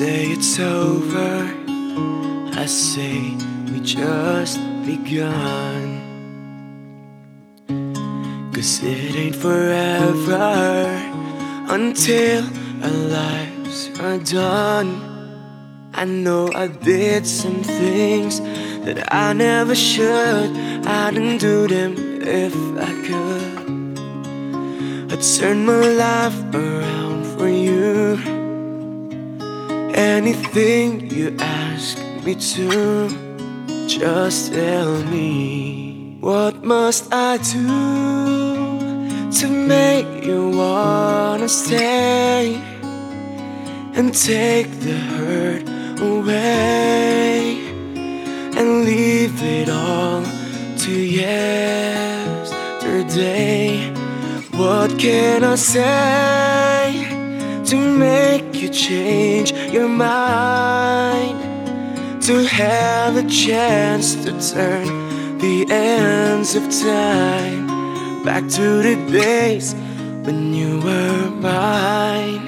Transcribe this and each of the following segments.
say it's over. I say we just begun. Cause it ain't forever until our lives are done. I know I did some things that I never should. I didn't do them if I could. I'd turn my life around for you. Anything you ask me to, just tell me. What must I do to make you wanna stay and take the hurt away and leave it all to yesterday? What can I say to make change your mind? To have a chance to turn the ends of time back to the days when you were mine.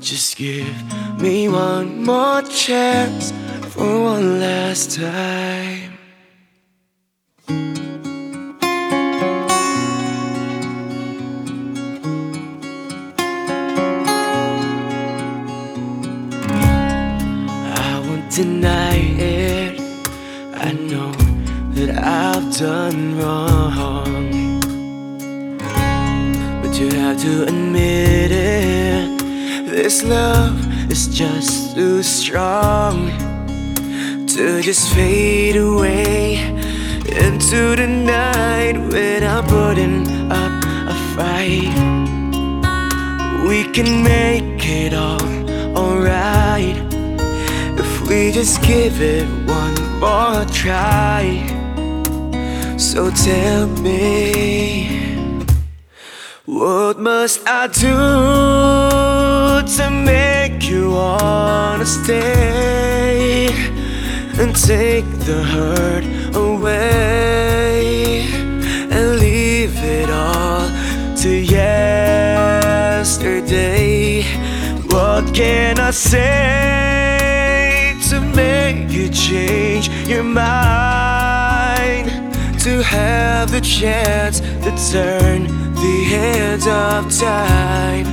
Just give me one more chance for one last time. I've done wrong. But you have to admit it. This love is just too strong to just fade away into the night without putting up a fight. We can make it all alright if we just give it one more try. So tell me, what must I do to make you wanna stay and take the hurt away and leave it all to yesterday? What can I say to make you change your mind? Have the chance to turn the hands of time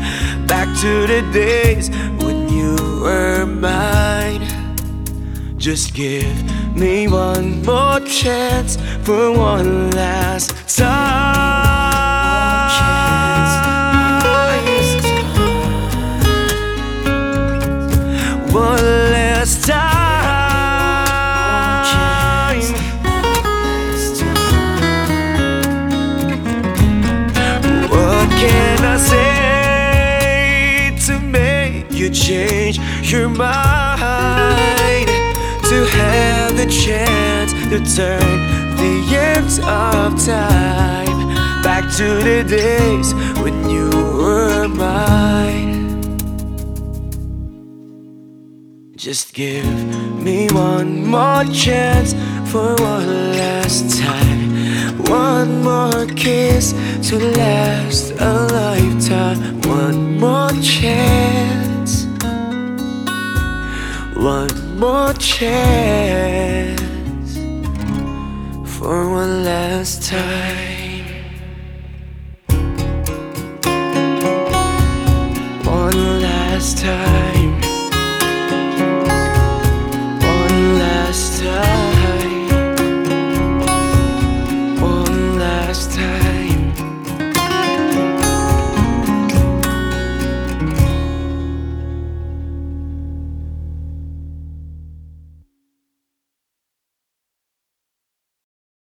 back to the days when you were mine. Just give me one more chance for one last time. Your mind? To have the chance to turn the ends of time back to the days when you were mine. Just give me one more chance for one last time. One more kiss to last a lifetime. One more chance. One more chance for one last time. One last time.